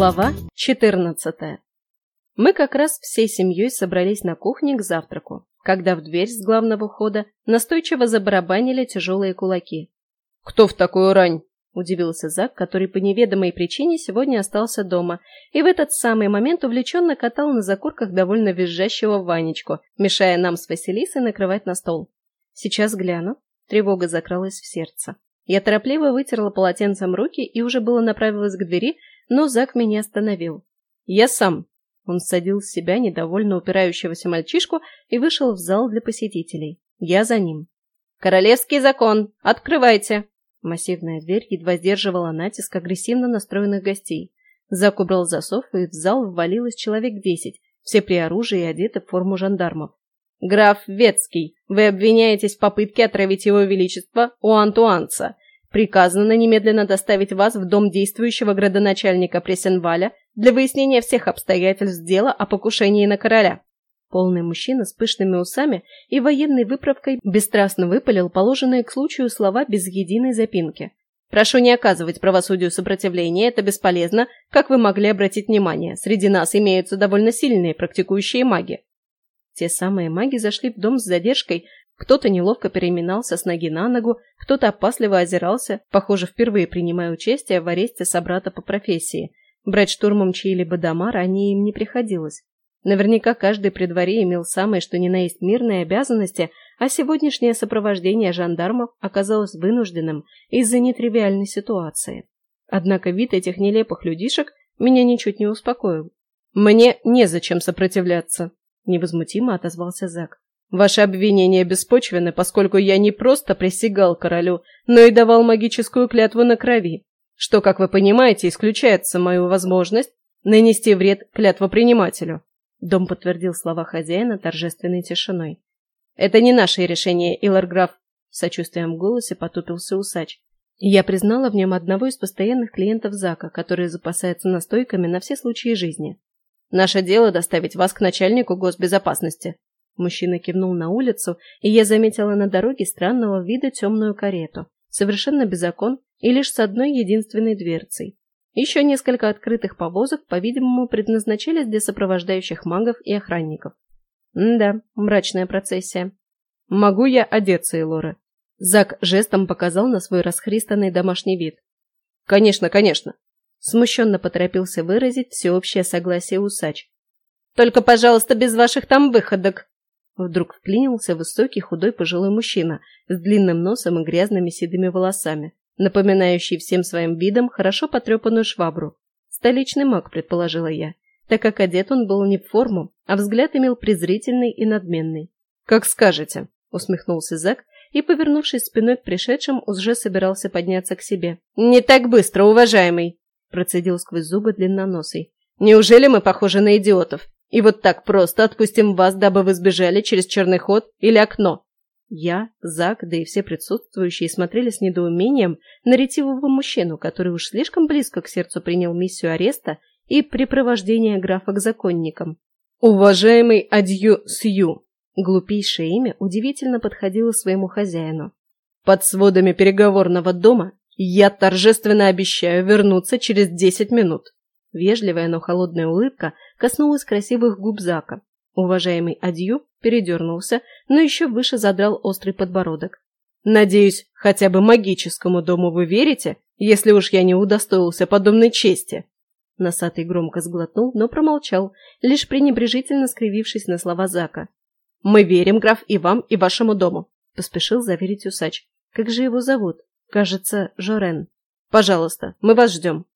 Глава 14. Мы как раз всей семьей собрались на кухне к завтраку, когда в дверь с главного хода настойчиво забарабанили тяжелые кулаки. «Кто в такую рань?» – удивился Зак, который по неведомой причине сегодня остался дома, и в этот самый момент увлеченно катал на закурках довольно визжащего Ванечку, мешая нам с Василисой накрывать на стол. Сейчас гляну. Тревога закралась в сердце. Я торопливо вытерла полотенцем руки и уже было направилась к двери, но Зак меня остановил. «Я сам». Он садил с себя недовольно упирающегося мальчишку и вышел в зал для посетителей. Я за ним. «Королевский закон! Открывайте!» Массивная дверь едва сдерживала натиск агрессивно настроенных гостей. Зак убрал засов, и в зал ввалилось человек десять, все при оружии и одеты в форму жандармов. «Граф Ветский, вы обвиняетесь в попытке отравить его величество у Антуанца. Приказано немедленно доставить вас в дом действующего градоначальника Пресенваля для выяснения всех обстоятельств дела о покушении на короля». Полный мужчина с пышными усами и военной выправкой бесстрастно выпалил положенные к случаю слова без единой запинки. «Прошу не оказывать правосудию сопротивления, это бесполезно, как вы могли обратить внимание. Среди нас имеются довольно сильные практикующие маги». Те самые маги зашли в дом с задержкой, кто-то неловко переминался с ноги на ногу, кто-то опасливо озирался, похоже, впервые принимая участие в аресте собрата по профессии. Брать штурмом чьи-либо дома ранее им не приходилось. Наверняка каждый при дворе имел самые что ни на есть мирные обязанности, а сегодняшнее сопровождение жандармов оказалось вынужденным из-за нетривиальной ситуации. Однако вид этих нелепых людишек меня ничуть не успокоил. «Мне незачем сопротивляться», – невозмутимо отозвался Зак. Ваши обвинения беспочвены, поскольку я не просто присягал королю, но и давал магическую клятву на крови, что, как вы понимаете, исключает самую возможность нанести вред клятвопринимателю. Дом подтвердил слова хозяина торжественной тишиной. «Это не наше решение, Иларграф», — сочувствием в голосе потупился усач. Я признала в нем одного из постоянных клиентов Зака, который запасается настойками на все случаи жизни. «Наше дело доставить вас к начальнику госбезопасности», Мужчина кивнул на улицу, и я заметила на дороге странного вида темную карету, совершенно без окон и лишь с одной единственной дверцей. Еще несколько открытых повозок, по-видимому, предназначались для сопровождающих магов и охранников. Да, мрачная процессия. «Могу я одеться, Элора?» Зак жестом показал на свой расхристанный домашний вид. «Конечно, конечно!» Смущенно поторопился выразить всеобщее согласие усач. «Только, пожалуйста, без ваших там выходок!» Вдруг вклинился высокий худой пожилой мужчина с длинным носом и грязными седыми волосами, напоминающий всем своим видом хорошо потрепанную швабру. Столичный маг, предположила я, так как одет он был не в форму, а взгляд имел презрительный и надменный. «Как скажете», — усмехнулся Зак и, повернувшись спиной к пришедшим, уже собирался подняться к себе. «Не так быстро, уважаемый!» — процедил сквозь зубы длинноносый. «Неужели мы похожи на идиотов? И вот так просто отпустим вас, дабы вы сбежали через черный ход или окно. Я, Зак, да и все присутствующие смотрели с недоумением на ретивого мужчину, который уж слишком близко к сердцу принял миссию ареста и припровождения графа к законникам. «Уважаемый Адью Сью!» Глупейшее имя удивительно подходило своему хозяину. «Под сводами переговорного дома я торжественно обещаю вернуться через десять минут». Вежливая, но холодная улыбка коснулась красивых губ Зака. Уважаемый Адью передернулся, но еще выше задрал острый подбородок. «Надеюсь, хотя бы магическому дому вы верите, если уж я не удостоился подобной чести?» Носатый громко сглотнул, но промолчал, лишь пренебрежительно скривившись на слова Зака. «Мы верим, граф, и вам, и вашему дому», — поспешил заверить усач. «Как же его зовут? Кажется, Жорен. Пожалуйста, мы вас ждем».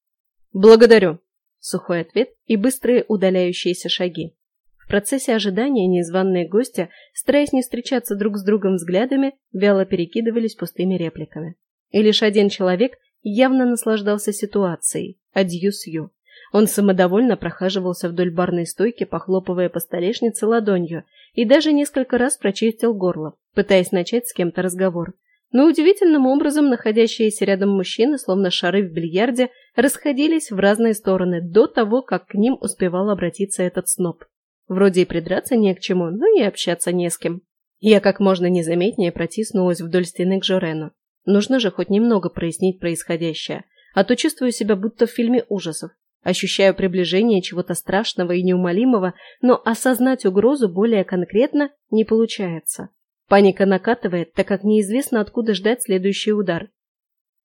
«Благодарю», Сухой ответ и быстрые удаляющиеся шаги. В процессе ожидания незваные гости, стараясь не встречаться друг с другом взглядами, вяло перекидывались пустыми репликами. И лишь один человек явно наслаждался ситуацией – Адью Сью. Он самодовольно прохаживался вдоль барной стойки, похлопывая по столешнице ладонью, и даже несколько раз прочистил горло, пытаясь начать с кем-то разговор. Но удивительным образом находящиеся рядом мужчины, словно шары в бильярде, расходились в разные стороны до того, как к ним успевал обратиться этот сноб. Вроде и придраться не к чему, но и общаться не с кем. Я как можно незаметнее протиснулась вдоль стены к Жорену. Нужно же хоть немного прояснить происходящее, а то чувствую себя будто в фильме ужасов. Ощущаю приближение чего-то страшного и неумолимого, но осознать угрозу более конкретно не получается. Паника накатывает, так как неизвестно, откуда ждать следующий удар.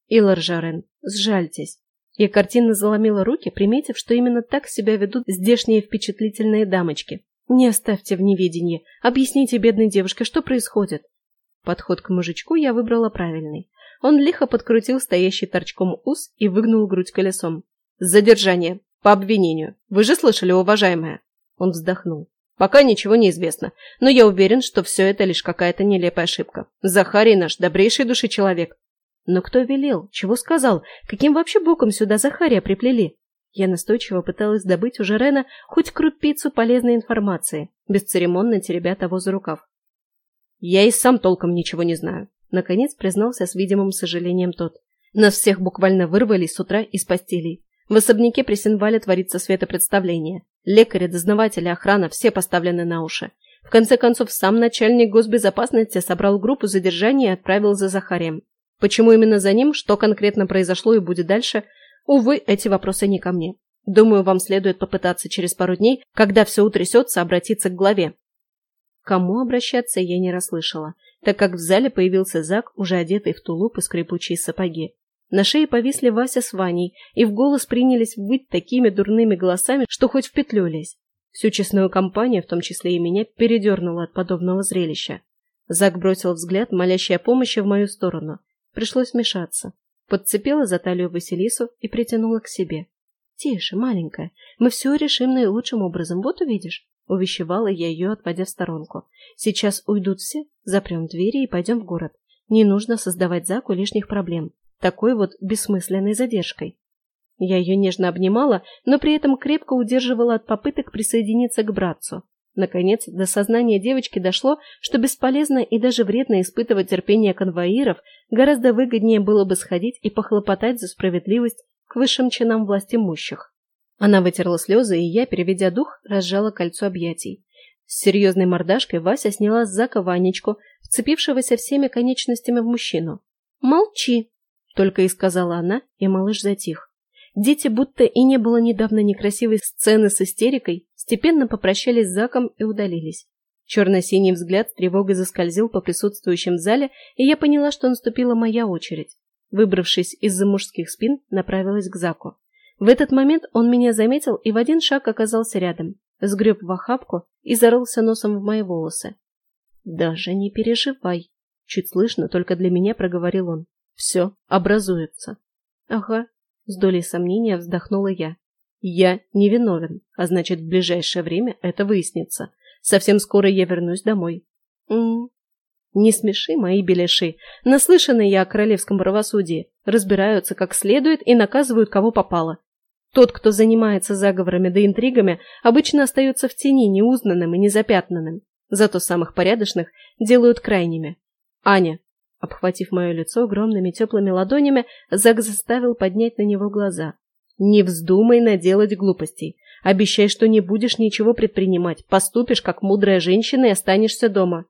Илар Жарен, сжальтесь. Я картинно заломила руки, приметив, что именно так себя ведут здешние впечатлительные дамочки. Не оставьте в неведении. Объясните бедной девушке, что происходит. Подход к мужичку я выбрала правильный. Он лихо подкрутил стоящий торчком ус и выгнул грудь колесом. «Задержание. По обвинению. Вы же слышали, уважаемая?» Он вздохнул. «Пока ничего не известно, но я уверен, что все это лишь какая-то нелепая ошибка. Захарий наш добрейший души человек». «Но кто велел? Чего сказал? Каким вообще боком сюда Захария приплели?» Я настойчиво пыталась добыть у Жерена хоть крупицу полезной информации, бесцеремонно теребя того за рукав. «Я и сам толком ничего не знаю», — наконец признался с видимым сожалением тот. «Нас всех буквально вырвали с утра из постелей. В особняке при Синвале творится светопредставление. Лекари, дознаватели, охрана – все поставлены на уши. В конце концов, сам начальник госбезопасности собрал группу задержания и отправил за Захарием. Почему именно за ним, что конкретно произошло и будет дальше, увы, эти вопросы не ко мне. Думаю, вам следует попытаться через пару дней, когда все утрясется, обратиться к главе. кому обращаться, я не расслышала, так как в зале появился Зак, уже одетый в тулуп и скрипучие сапоги. На шее повисли Вася с Ваней и в голос принялись выть такими дурными голосами, что хоть в петлю лезь. Всю честную компанию, в том числе и меня, передернуло от подобного зрелища. Зак бросил взгляд, молящий о помощи в мою сторону. Пришлось вмешаться. Подцепила за талию Василису и притянула к себе. «Тише, маленькая, мы все решим наилучшим образом, вот увидишь». Увещевала я ее, отводя в сторонку. «Сейчас уйдут все, запрем двери и пойдем в город. Не нужно создавать Заку лишних проблем такой вот бессмысленной задержкой. Я ее нежно обнимала, но при этом крепко удерживала от попыток присоединиться к братцу. Наконец, до сознания девочки дошло, что бесполезно и даже вредно испытывать терпение конвоиров, гораздо выгоднее было бы сходить и похлопотать за справедливость к высшим чинам власть имущих. Она вытерла слезы, и я, переведя дух, разжала кольцо объятий. С серьезной мордашкой Вася сняла с Зака Ванечку, вцепившегося всеми конечностями в мужчину. «Молчи!» Только и сказала она, и малыш затих. Дети, будто и не было недавно некрасивой сцены с истерикой, степенно попрощались с Заком и удалились. Черно-синий взгляд тревогой заскользил по присутствующим в зале, и я поняла, что наступила моя очередь. Выбравшись из-за мужских спин, направилась к Заку. В этот момент он меня заметил и в один шаг оказался рядом, сгреб в охапку и зарылся носом в мои волосы. «Даже не переживай», — чуть слышно только для меня проговорил он. Все образуется. Ага, с долей сомнения вздохнула я. Я невиновен, а значит, в ближайшее время это выяснится. Совсем скоро я вернусь домой. М -м. Не смеши мои беляши. Наслышаны я о королевском правосудии. Разбираются как следует и наказывают кого попало. Тот, кто занимается заговорами да интригами, обычно остается в тени неузнанным и незапятнанным. Зато самых порядочных делают крайними. Аня, Обхватив мое лицо огромными теплыми ладонями, Зак заставил поднять на него глаза. «Не вздумай наделать глупостей. Обещай, что не будешь ничего предпринимать. Поступишь, как мудрая женщина, и останешься дома».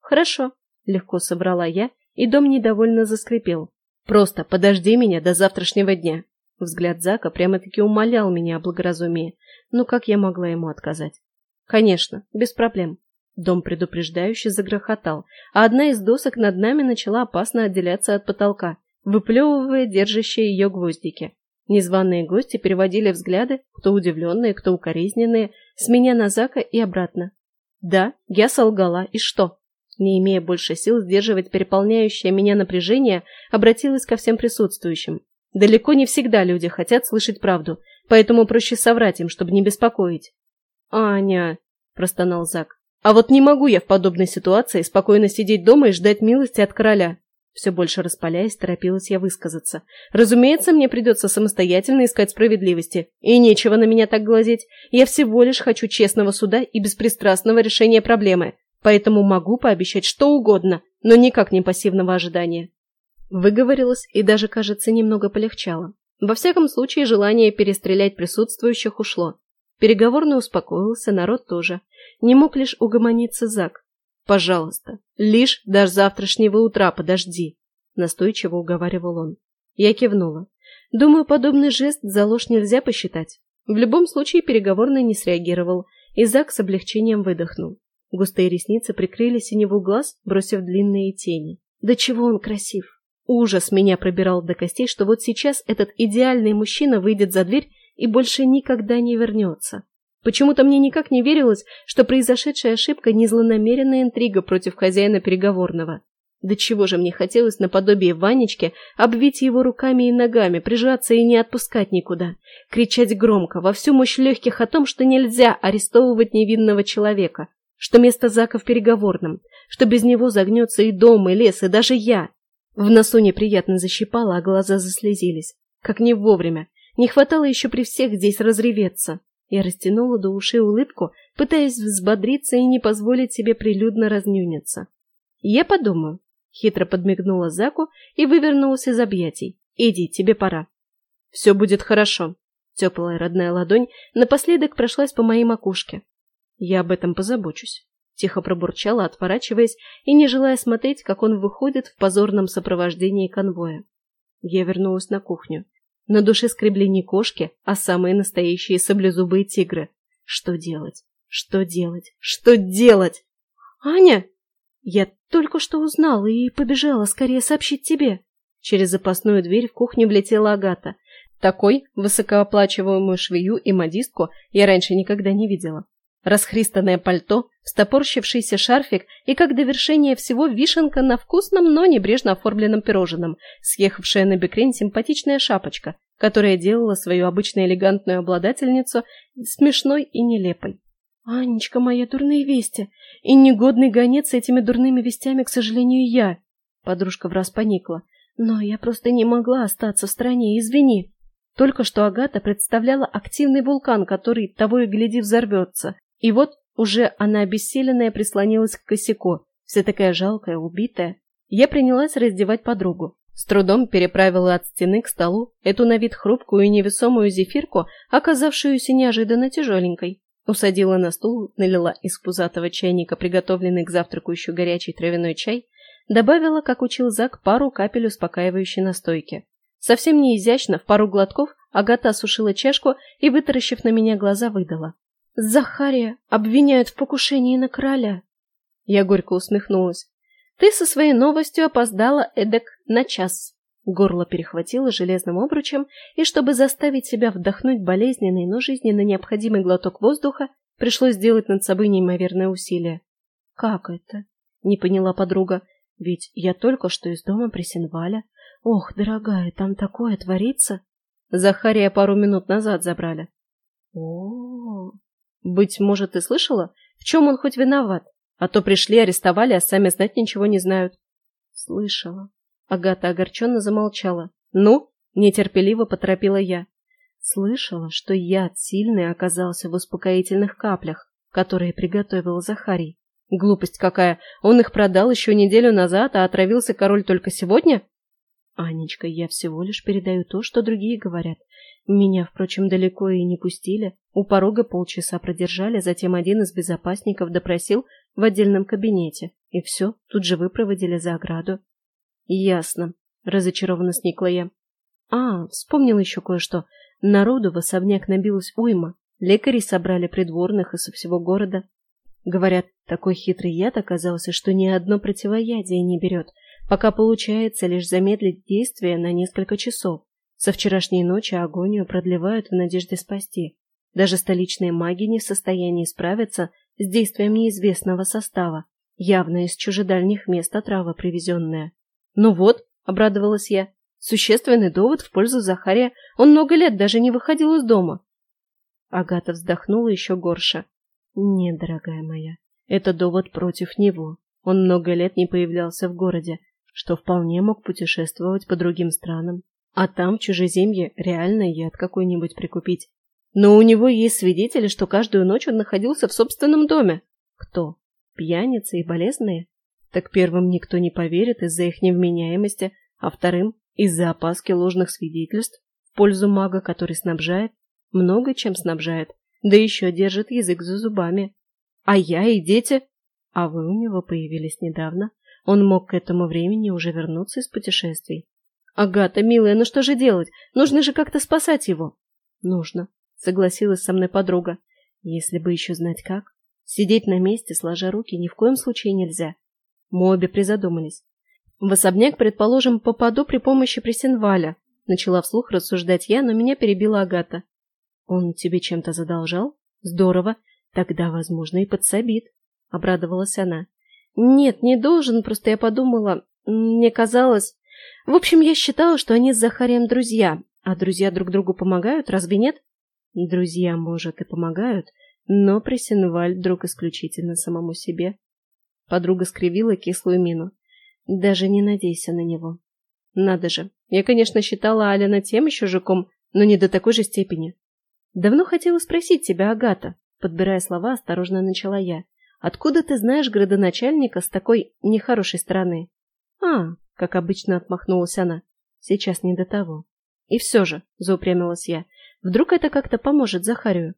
«Хорошо», — легко собрала я, и дом недовольно заскрипел. «Просто подожди меня до завтрашнего дня». Взгляд Зака прямо-таки умолял меня о благоразумии. Ну как я могла ему отказать? «Конечно, без проблем. Дом предупреждающе загрохотал, а одна из досок над нами начала опасно отделяться от потолка, выплевывая держащие ее гвоздики. Незваные гости переводили взгляды, кто удивленные, кто укоризненные, с меня на Зака и обратно. Да, я солгала, и что? Не имея больше сил сдерживать переполняющее меня напряжение, обратилась ко всем присутствующим. Далеко не всегда люди хотят слышать правду, поэтому проще соврать им, чтобы не беспокоить. «Аня!» – простонал Зак. А вот не могу я в подобной ситуации спокойно сидеть дома и ждать милости от короля. Все больше распаляясь, торопилась я высказаться. Разумеется, мне придется самостоятельно искать справедливости. И нечего на меня так глазеть. Я всего лишь хочу честного суда и беспристрастного решения проблемы. Поэтому могу пообещать что угодно, но никак не пассивного ожидания. Выговорилась и даже, кажется, немного полегчало. Во всяком случае, желание перестрелять присутствующих ушло. Переговорный успокоился, народ тоже. Не мог лишь угомониться Зак. «Пожалуйста, лишь до завтрашнего утра подожди», — настойчиво уговаривал он. Я кивнула. Думаю, подобный жест за ложь нельзя посчитать. В любом случае переговорный не среагировал, и Зак с облегчением выдохнул. Густые ресницы прикрыли синеву глаз, бросив длинные тени. Да чего он красив! Ужас меня пробирал до костей, что вот сейчас этот идеальный мужчина выйдет за дверь и больше никогда не вернется. Почему-то мне никак не верилось, что произошедшая ошибка не злонамеренная интрига против хозяина переговорного. Да чего же мне хотелось наподобие Ванечки обвить его руками и ногами, прижаться и не отпускать никуда, кричать громко, во всю мощь легких о том, что нельзя арестовывать невинного человека, что место Зака в переговорном, что без него загнется и дом, и лес, и даже я. В носу неприятно защипало, а глаза заслезились. Как не вовремя. Не хватало еще при всех здесь разреветься. Я растянула до ушей улыбку, пытаясь взбодриться и не позволить себе прилюдно разнюниться. Я подумаю, Хитро подмигнула Заку и вывернулась из объятий. «Иди, тебе пора». «Все будет хорошо». Теплая родная ладонь напоследок прошлась по моей макушке. «Я об этом позабочусь», — тихо пробурчала, отворачиваясь и не желая смотреть, как он выходит в позорном сопровождении конвоя. Я вернулась на кухню. На душе скребли не кошки, а самые настоящие саблезубые тигры. Что делать? Что делать? Что делать? «Аня!» Я только что узнала и побежала скорее сообщить тебе. Через запасную дверь в кухню влетела Агата. Такой высокооплачиваемую швею и модистку я раньше никогда не видела. Расхристанное пальто, встопорщившийся шарфик и, как довершение всего, вишенка на вкусном, но небрежно оформленном пирожном, съехавшая на бекрень симпатичная шапочка, которая делала свою обычно элегантную обладательницу смешной и нелепой. «Анечка, моя дурные вести! И негодный гонец с этими дурными вестями, к сожалению, я!» Подружка враз поникла. «Но я просто не могла остаться в стране, извини!» Только что Агата представляла активный вулкан, который, того и гляди, взорвется. И вот уже она обессиленная прислонилась к косяку, вся такая жалкая, убитая. Я принялась раздевать подругу. С трудом переправила от стены к столу эту на вид хрупкую и невесомую зефирку, оказавшуюся неожиданно тяжеленькой. Усадила на стул, налила из пузатого чайника приготовленный к завтраку еще горячий травяной чай, добавила, как учил Зак, пару капель успокаивающей настойки. Совсем не изящно, в пару глотков Агата осушила чашку и, вытаращив на меня глаза, выдала. «Захария обвиняют в покушении на короля». Я горько усмехнулась. «Ты со своей новостью опоздала эдак на час». Горло перехватило железным обручем, и чтобы заставить себя вдохнуть болезненный, но жизненно необходимый глоток воздуха, пришлось сделать над собой неимоверное усилие. «Как это?» — не поняла подруга. «Ведь я только что из дома Пресенваля. Ох, дорогая, там такое творится!» Захария пару минут назад забрали. о, -о, -о. Быть может, ты слышала? В чем он хоть виноват? А то пришли, арестовали, а сами знать ничего не знают. Слышала. Агата огорченно замолчала. «Ну?» – нетерпеливо поторопила я. Слышала, что яд сильный оказался в успокоительных каплях, которые приготовил Захарий. Глупость какая! Он их продал еще неделю назад, а отравился король только сегодня? Анечка, я всего лишь передаю то, что другие говорят. Меня, впрочем, далеко и не пустили. У порога полчаса продержали, затем один из безопасников допросил в отдельном кабинете. И все, тут же выпроводили за ограду. Ясно. Разочарованно сникла я. А, вспомнила еще кое-что. Народу в особняк набилось уйма. Лекари собрали придворных и со всего города. Говорят, такой хитрый яд оказался, что ни одно противоядие не берет, пока получается лишь замедлить действие на несколько часов. Со вчерашней ночи агонию продлевают в надежде спасти. Даже столичные маги не в состоянии справиться с действием неизвестного состава, явно из чужедальних мест отрава привезенная. «Ну вот», — обрадовалась я, — «существенный довод в пользу Захария. Он много лет даже не выходил из дома». Агата вздохнула еще горше. «Нет, дорогая моя, это довод против него. Он много лет не появлялся в городе, что вполне мог путешествовать по другим странам. А там, в чужеземье, реально яд какой-нибудь прикупить. Но у него есть свидетели, что каждую ночь он находился в собственном доме. Кто? Пьяницы и болезные? так первым никто не поверит из-за их невменяемости, а вторым – из-за опаски ложных свидетельств в пользу мага, который снабжает, много чем снабжает, да еще держит язык за зубами. А я и дети... А вы у него появились недавно. Он мог к этому времени уже вернуться из путешествий. Агата, милая, ну что же делать? Нужно же как-то спасать его. Нужно, согласилась со мной подруга. Если бы еще знать как. Сидеть на месте, сложа руки, ни в коем случае нельзя. Мы обе призадумались. В особняк, предположим, попаду при помощи Пресенваля. Начала вслух рассуждать я, но меня перебила Агата. Он тебе чем-то задолжал? Здорово. Тогда, возможно, и подсобит. Обрадовалась она. Нет, не должен, просто я подумала... Мне казалось... В общем, я считала, что они с Захарием друзья, а друзья друг другу помогают, разве нет? Друзья, может, и помогают, но Пресенваль друг исключительно самому себе. Подруга скривила кислую мину. Даже не надейся на него. Надо же. Я, конечно, считала Алина тем еще жуком, но не до такой же степени. Давно хотела спросить тебя, Агата. Подбирая слова, осторожно начала я. Откуда ты знаешь градоначальника с такой нехорошей стороны? А, как обычно отмахнулась она. Сейчас не до того. И все же, заупрямилась я, вдруг это как-то поможет Захарию?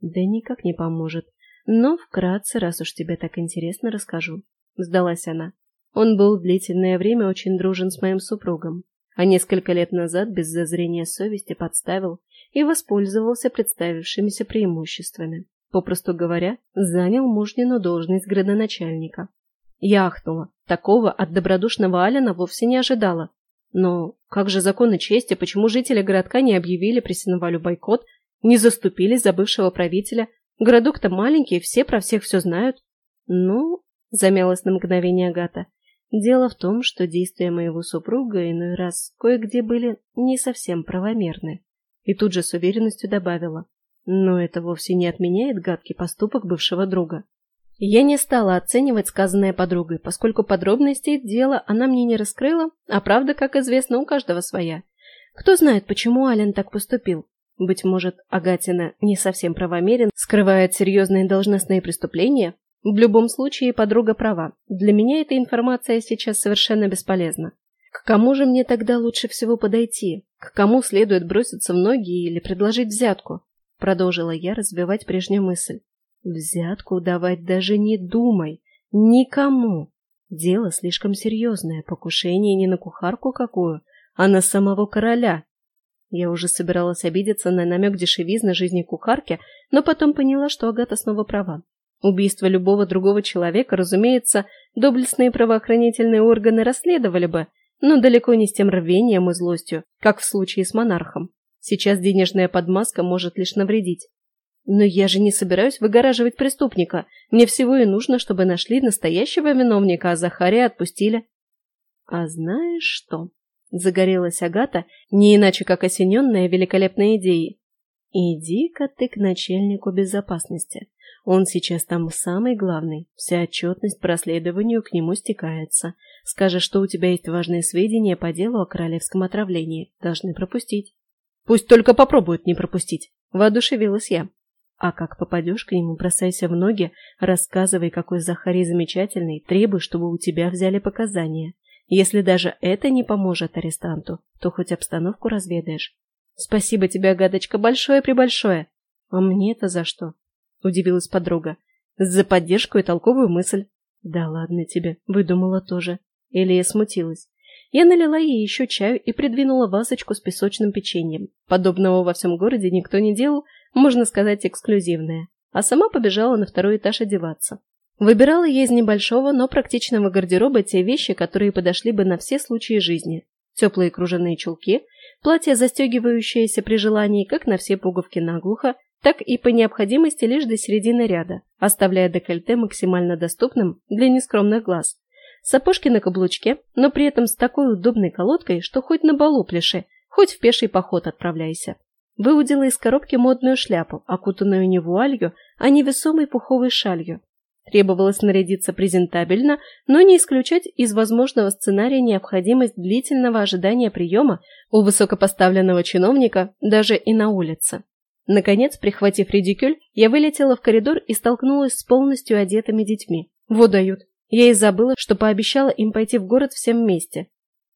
Да никак не поможет. Но вкратце, раз уж тебе так интересно, расскажу. Сдалась она. Он был длительное время очень дружен с моим супругом, а несколько лет назад без зазрения совести подставил и воспользовался представившимися преимуществами. Попросту говоря, занял мужнину должность градоначальника. Я ахнула. Такого от добродушного Алина вовсе не ожидала. Но как же законы чести, почему жители городка не объявили Пресиновалю бойкот, не заступились за бывшего правителя? Городок-то маленький, все про всех все знают. Ну, замялась на мгновение Агата. Дело в том, что действия моего супруга иной раз кое-где были не совсем правомерны. И тут же с уверенностью добавила. Но это вовсе не отменяет гадкий поступок бывшего друга. Я не стала оценивать сказанное подругой, поскольку подробностей дела она мне не раскрыла, а правда, как известно, у каждого своя. Кто знает, почему Ален так поступил. Быть может, Агатина не совсем правомерен, скрывает серьезные должностные преступления? В любом случае, подруга права. Для меня эта информация сейчас совершенно бесполезна. К кому же мне тогда лучше всего подойти? К кому следует броситься в ноги или предложить взятку? Продолжила я развивать прежнюю мысль. Взятку давать даже не думай. Никому. Дело слишком серьезное. Покушение не на кухарку какую, а на самого короля. Я уже собиралась обидеться на намек дешевизны жизни кухарки, но потом поняла, что Агата снова права. Убийство любого другого человека, разумеется, доблестные правоохранительные органы расследовали бы, но далеко не с тем рвением и злостью, как в случае с монархом. Сейчас денежная подмазка может лишь навредить. Но я же не собираюсь выгораживать преступника. Мне всего и нужно, чтобы нашли настоящего виновника, а Захария отпустили. А знаешь что? Загорелась Агата, не иначе как осененная великолепной идеей. Иди-ка ты к начальнику безопасности. Он сейчас там самый главный. Вся отчетность по расследованию к нему стекается. Скажешь, что у тебя есть важные сведения по делу о королевском отравлении. Должны пропустить. Пусть только попробуют не пропустить. Воодушевилась я. А как попадешь к нему, бросайся в ноги, рассказывай, какой Захарий замечательный, требуй, чтобы у тебя взяли показания. Если даже это не поможет арестанту, то хоть обстановку разведаешь. Спасибо тебе, гадочка, большое-пребольшое. А мне-то за что? Удивилась подруга. За поддержку и толковую мысль. Да ладно тебе, выдумала тоже. Элия смутилась. Я налила ей еще чаю и придвинула вазочку с песочным печеньем. Подобного во всем городе никто не делал, можно сказать, эксклюзивное. А сама побежала на второй этаж одеваться. Выбирала я из небольшого, но практичного гардероба те вещи, которые подошли бы на все случаи жизни. Теплые кружевные чулки, платье, застегивающееся при желании как на все пуговки наглухо, так и по необходимости лишь до середины ряда, оставляя декольте максимально доступным для нескромных глаз. Сапожки на каблучке, но при этом с такой удобной колодкой, что хоть на балу пляши, хоть в пеший поход отправляйся. Выудила из коробки модную шляпу, окутанную не вуалью, а невесомой пуховой шалью. Требовалось нарядиться презентабельно, но не исключать из возможного сценария необходимость длительного ожидания приема у высокопоставленного чиновника даже и на улице. Наконец, прихватив редикюль, я вылетела в коридор и столкнулась с полностью одетыми детьми. Вот дают. Я и забыла, что пообещала им пойти в город всем вместе.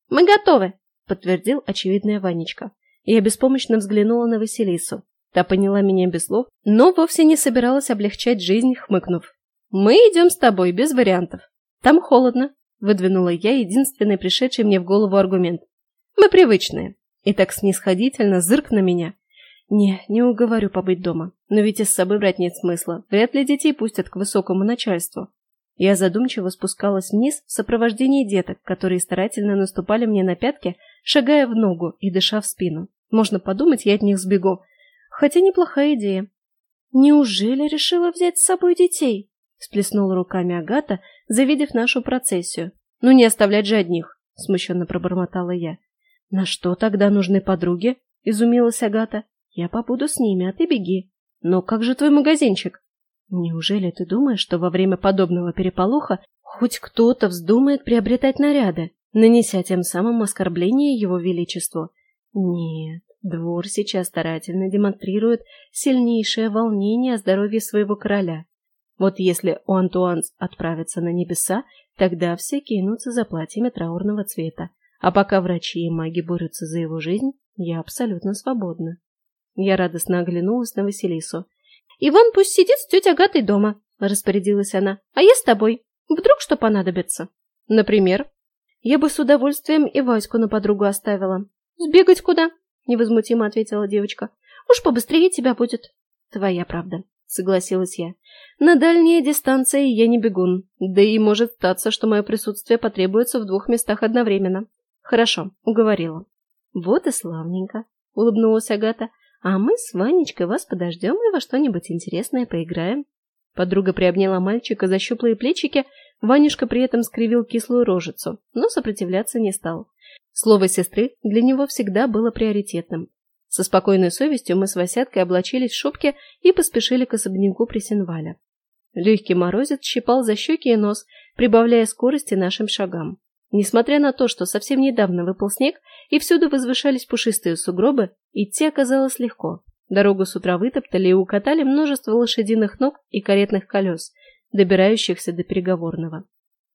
«Мы готовы!» — подтвердил очевидная Ванечка. Я беспомощно взглянула на Василису. Та поняла меня без слов, но вовсе не собиралась облегчать жизнь, хмыкнув. «Мы идем с тобой, без вариантов. Там холодно», — выдвинула я единственный пришедший мне в голову аргумент. «Мы привычные». И так снисходительно зырк на меня. Не, не уговорю побыть дома. Но ведь и с собой брать нет смысла. Вряд ли детей пустят к высокому начальству. Я задумчиво спускалась вниз в сопровождении деток, которые старательно наступали мне на пятки, шагая в ногу и дыша в спину. Можно подумать, я от них сбегу. Хотя неплохая идея. «Неужели решила взять с собой детей?» – сплеснула руками Агата, завидев нашу процессию. «Ну не оставлять же одних», – смущенно пробормотала я. «На что тогда нужны подруги?» – изумилась Агата. «Я побуду с ними, а ты беги. Но как же твой магазинчик?» «Неужели ты думаешь, что во время подобного переполоха хоть кто-то вздумает приобретать наряды, нанеся тем самым оскорбление его величеству?» «Нет, двор сейчас старательно демонстрирует сильнейшее волнение о здоровье своего короля. Вот если у Антуанс отправится на небеса, тогда все кинутся за платьями траурного цвета. А пока врачи и маги борются за его жизнь, я абсолютно свободна. Я радостно оглянулась на Василису. «Иван пусть сидит с тетей Агатой дома», — распорядилась она. «А я с тобой. Вдруг что понадобится?» «Например?» «Я бы с удовольствием и Ваську на подругу оставила». «Сбегать куда?» — невозмутимо ответила девочка. «Уж побыстрее тебя будет». «Твоя правда», — согласилась я. «На дальние дистанции я не бегун, да и может статься, что мое присутствие потребуется в двух местах одновременно». «Хорошо, уговорила». «Вот и славненько», — улыбнулась Агата. А мы с Ванечкой вас подождем и во что-нибудь интересное поиграем. Подруга приобняла мальчика за щуплые плечики, Ванюшка при этом скривил кислую рожицу, но сопротивляться не стал. Слово сестры для него всегда было приоритетным. Со спокойной совестью мы с Васяткой облачились в шубки и поспешили к особняку Пресенваля. Легкий морозец щипал за щеки и нос, прибавляя скорости нашим шагам. Несмотря на то, что совсем недавно выпал снег и всюду возвышались пушистые сугробы, идти оказалось легко. Дорогу с утра вытоптали и укатали множество лошадиных ног и каретных колес, добирающихся до переговорного.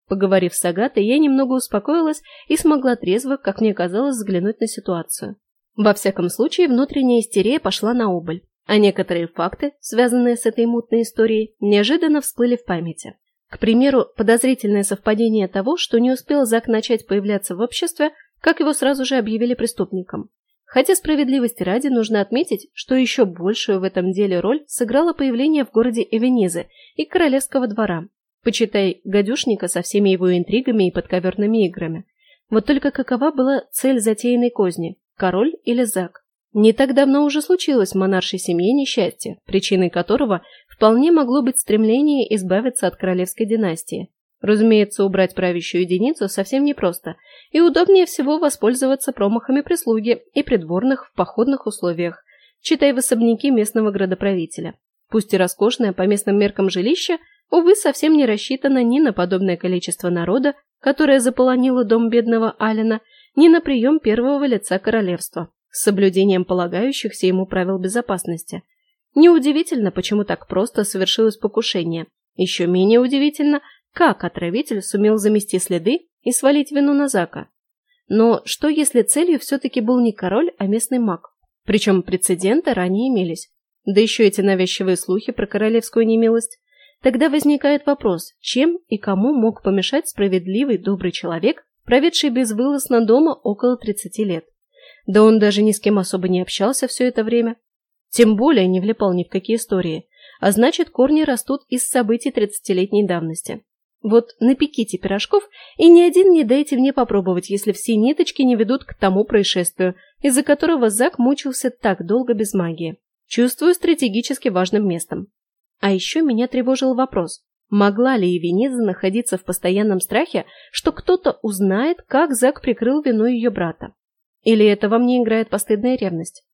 Поговорив с Агатой, я немного успокоилась и смогла трезво, как мне казалось, взглянуть на ситуацию. Во всяком случае, внутренняя истерия пошла на убыль, а некоторые факты, связанные с этой мутной историей, неожиданно всплыли в памяти. К примеру, подозрительное совпадение того, что не успел Зак начать появляться в обществе, как его сразу же объявили преступником. Хотя справедливости ради нужно отметить, что еще большую в этом деле роль сыграло появление в городе Эвенезе и королевского двора, почитай гадюшника со всеми его интригами и подковерными играми. Вот только какова была цель затеянной козни – король или Зак? Не так давно уже случилось в монаршей семье несчастье, причиной которого вполне могло быть стремление избавиться от королевской династии. Разумеется, убрать правящую единицу совсем непросто, и удобнее всего воспользоваться промахами прислуги и придворных в походных условиях, читай в особняки местного градоправителя. Пусть и роскошное по местным меркам жилище, увы, совсем не рассчитано ни на подобное количество народа, которое заполонило дом бедного Алина, ни на прием первого лица королевства с соблюдением полагающихся ему правил безопасности. Неудивительно, почему так просто совершилось покушение. Еще менее удивительно, как отравитель сумел замести следы и свалить вину на Зака. Но что если целью все-таки был не король, а местный маг? Причем прецеденты ранее имелись. Да еще эти навязчивые слухи про королевскую немилость. Тогда возникает вопрос, чем и кому мог помешать справедливый добрый человек, проведший безвылазно дома около 30 лет. Да он даже ни с кем особо не общался все это время. Тем более не влипал ни в какие истории. А значит, корни растут из событий тридцатилетней давности. Вот напеките пирожков, и ни один не дайте мне попробовать, если все ниточки не ведут к тому происшествию, из-за которого Зак мучился так долго без магии. Чувствую стратегически важным местом. А еще меня тревожил вопрос, могла ли Евениза находиться в постоянном страхе, что кто-то узнает, как Зак прикрыл вину ее брата. Или это во мне играет постыдная ревность?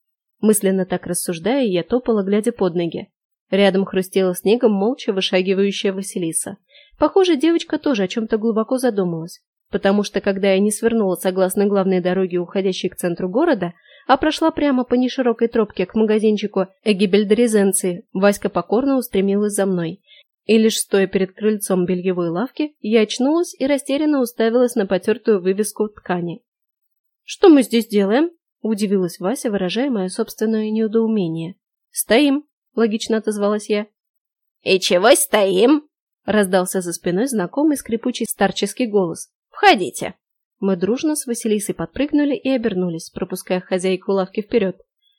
Мысленно так рассуждая, я топала, глядя под ноги. Рядом хрустела снегом молча вышагивающая Василиса. Похоже, девочка тоже о чем-то глубоко задумалась, потому что, когда я не свернула согласно главной дороге, уходящей к центру города, а прошла прямо по неширокой тропке к магазинчику Эгибельдорезенции, Васька покорно устремилась за мной. И лишь стоя перед крыльцом бельевой лавки, я очнулась и растерянно уставилась на потертую вывеску ткани. «Что мы здесь делаем?» – удивилась Вася, выражая мое собственное недоумение. «Стоим», – логично отозвалась я. «И чего стоим?» – раздался за спиной знакомый скрипучий старческий голос. «Входите!» Мы дружно с Василисой подпрыгнули и обернулись, пропуская хозяйку лавки вперед.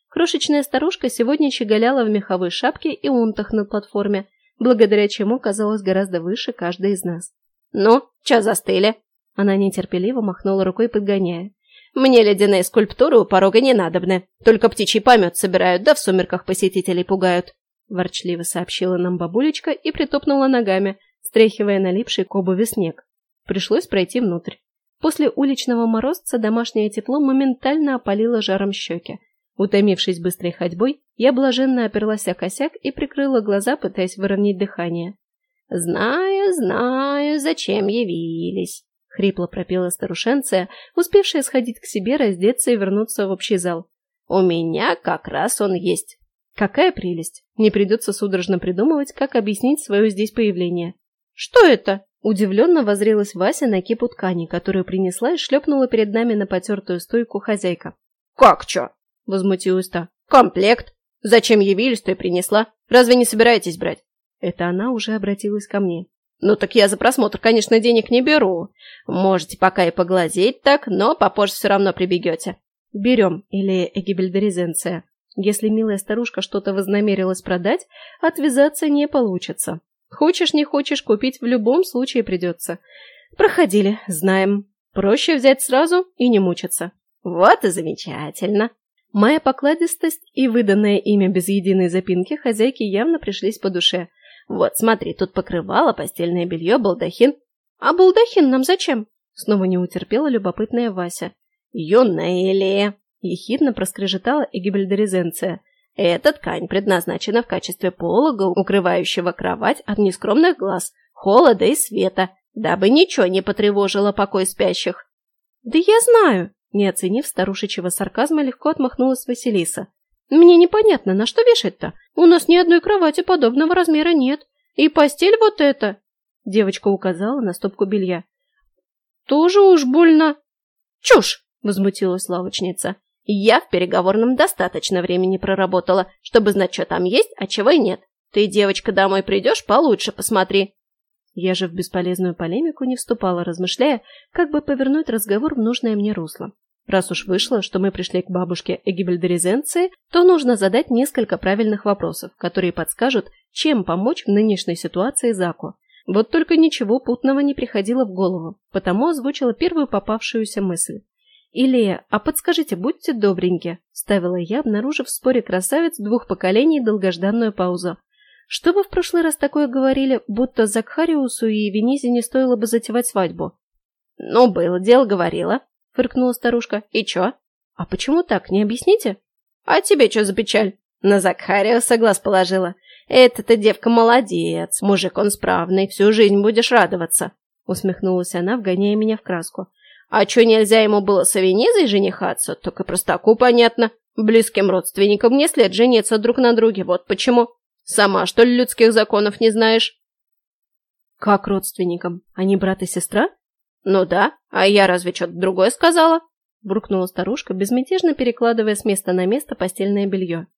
Крошечная старушка сегодня щеголяла в меховой шапке и унтах на платформе, благодаря чему казалась гораздо выше каждой из нас. «Ну, чё застыли?» Она нетерпеливо махнула рукой, подгоняя. «Мне ледяные скульптуры у порога не надобны. Только птичий помет собирают, да в сумерках посетителей пугают», – ворчливо сообщила нам бабулечка и притопнула ногами, стряхивая налипший к обуви снег. Пришлось пройти внутрь. После уличного морозца домашнее тепло моментально опалило жаром щеки. Утомившись быстрой ходьбой, я блаженно оперлась о косяк и прикрыла глаза, пытаясь выровнять дыхание. «Знаю, знаю, зачем явились», — хрипло пропела старушенция, успевшая сходить к себе, раздеться и вернуться в общий зал. «У меня как раз он есть». Какая прелесть! Не придется судорожно придумывать, как объяснить свое здесь появление. «Что это?» Удивленно возрелась Вася на кипу ткани, которую принесла и шлепнула перед нами на потертую стойку хозяйка. «Как чё?» — возмутилась та. «Комплект. Зачем явились, то и принесла. Разве не собираетесь брать?» Это она уже обратилась ко мне. «Ну так я за просмотр, конечно, денег не беру. Можете пока и поглазеть так, но попозже все равно прибегете». «Берем» или «эгибельдоризенция». Если милая старушка что-то вознамерилась продать, отвязаться не получится. Хочешь, не хочешь, купить в любом случае придется. Проходили, знаем. Проще взять сразу и не мучиться. Вот и замечательно. Моя покладистость и выданное имя без единой запинки хозяйки явно пришлись по душе. Вот, смотри, тут покрывало, постельное белье, балдахин. А балдахин нам зачем? Снова не утерпела любопытная Вася. Юнели! Ехидно проскрежетала Эгибельдоризенция. Эта ткань предназначена в качестве полога, укрывающего кровать от нескромных глаз, холода и света, дабы ничего не потревожило покой спящих. «Да я знаю!» Не оценив старушечьего сарказма, легко отмахнулась Василиса. «Мне непонятно, на что вешать-то? У нас ни одной кровати подобного размера нет. И постель вот эта!» Девочка указала на стопку белья. «Тоже уж больно...» «Чушь!» — возмутилась лавочница. Я в переговорном достаточно времени проработала, чтобы знать, что там есть, а чего и нет. Ты, девочка, домой придешь, получше посмотри. Я же в бесполезную полемику не вступала, размышляя, как бы повернуть разговор в нужное мне русло. Раз уж вышло, что мы пришли к бабушке Эгибельдеризенции, то нужно задать несколько правильных вопросов, которые подскажут, чем помочь в нынешней ситуации Заку. Вот только ничего путного не приходило в голову, потому озвучила первую попавшуюся мысль. «Илия, а подскажите, будьте добреньки», — ставила я, обнаружив в споре красавиц двух поколений долгожданную паузу. «Что вы в прошлый раз такое говорили, будто Закхариусу и Венизе не стоило бы затевать свадьбу?» «Ну, было дело, говорила», — фыркнула старушка. «И чё?» «А почему так, не объясните?» «А тебе чё за печаль?» На Закхариуса глаз положила. «Эта-то девка молодец, мужик он справный, всю жизнь будешь радоваться», — усмехнулась она, вгоняя меня в краску. А чё нельзя ему было с Авенизой женихаться, только простаку понятно. Близким родственникам не след жениться друг на друге, вот почему. Сама, что ли, людских законов не знаешь? Как родственникам? Они брат и сестра? Ну да, а я разве что-то другое сказала? Буркнула старушка, безмятежно перекладывая с места на место постельное белье.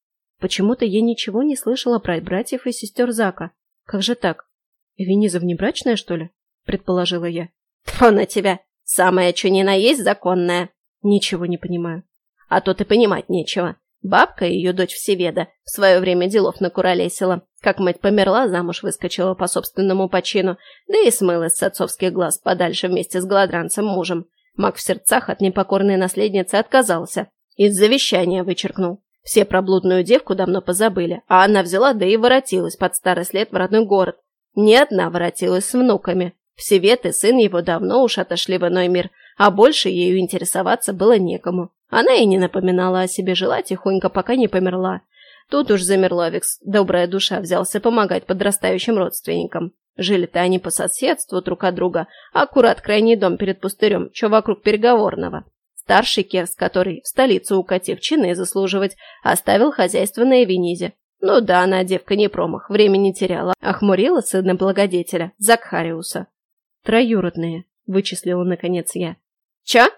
Почему-то я ничего не слышала про братьев и сестер Зака. Как же так? Вениза внебрачная, что ли? Предположила я. Тьфу на тебя! Самое что ни на есть законное. Ничего не понимаю. А то ты понимать нечего. Бабка, ее дочь Всеведа, в свое время делов накуролесила. Как мать померла, замуж выскочила по собственному почину, да и смылась с отцовских глаз подальше вместе с голодранцем мужем. Маг в сердцах от непокорной наследницы отказался. Из завещания вычеркнул. Все про блудную девку давно позабыли, а она взяла да и воротилась под старость лет в родной город. Не одна воротилась с внуками. Всевет и сын его давно уж отошли в иной мир, а больше ею интересоваться было некому. Она и не напоминала о себе, жила тихонько, пока не померла. Тут уж Замерловикс, добрая душа, взялся помогать подрастающим родственникам. Жили-то они по соседству друг от друга, аккурат крайний дом перед пустырем, что вокруг переговорного. Старший Керс, который в столицу укатив чины заслуживать, оставил хозяйство на Эвенизе. Ну да, она девка не промах, времени теряла, охмурила сына благодетеля, Закхариуса. Троюродные, вычислила наконец я. Ча?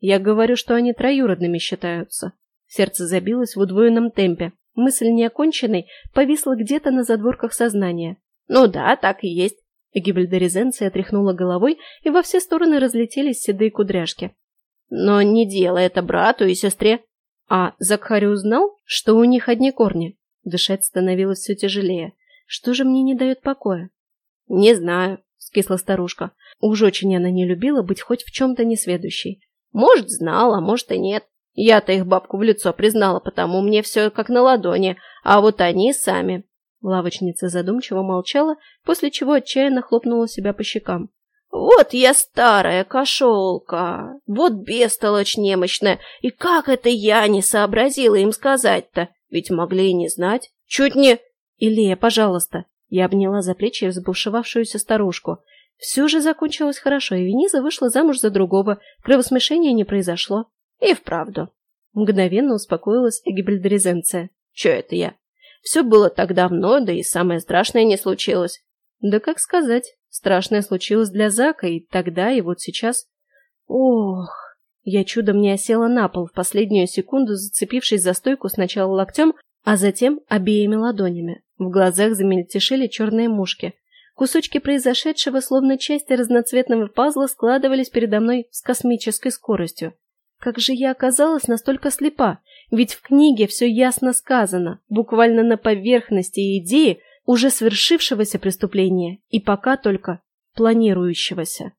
Я говорю, что они троюродными считаются. Сердце забилось в удвоенном темпе. Мысль неоконченной повисла где-то на задворках сознания. Ну да, так и есть. Гибельдорезенция тряхнула головой, и во все стороны разлетелись седые кудряшки. Но не дело это брату и сестре. А Закхари узнал, что у них одни корни. Дышать становилось все тяжелее. Что же мне не дает покоя? Не знаю, скисла старушка. Уж очень она не любила быть хоть в чем-то несведущей. Может, знала, может и нет. Я-то их бабку в лицо признала, потому мне все как на ладони, а вот они сами. Лавочница задумчиво молчала, после чего отчаянно хлопнула себя по щекам. «Вот я старая кошелка, вот бестолочь немощная, и как это я не сообразила им сказать-то? Ведь могли и не знать. Чуть не...» «Илия, пожалуйста!» Я обняла за плечи взбушевавшуюся старушку. Все же закончилось хорошо, и Вениза вышла замуж за другого, кровосмешения не произошло. И вправду. Мгновенно успокоилась Гибельдерезенция. Че это я? Все было так давно, да и самое страшное не случилось. Да как сказать, страшное случилось для Зака и тогда, и вот сейчас. Ох, я чудом не осела на пол в последнюю секунду, зацепившись за стойку сначала локтем, а затем обеими ладонями. В глазах замельтешили черные мушки. Кусочки произошедшего, словно части разноцветного пазла, складывались передо мной с космической скоростью. Как же я оказалась настолько слепа? Ведь в книге все ясно сказано, буквально на поверхности идеи уже свершившегося преступления и пока только планирующегося.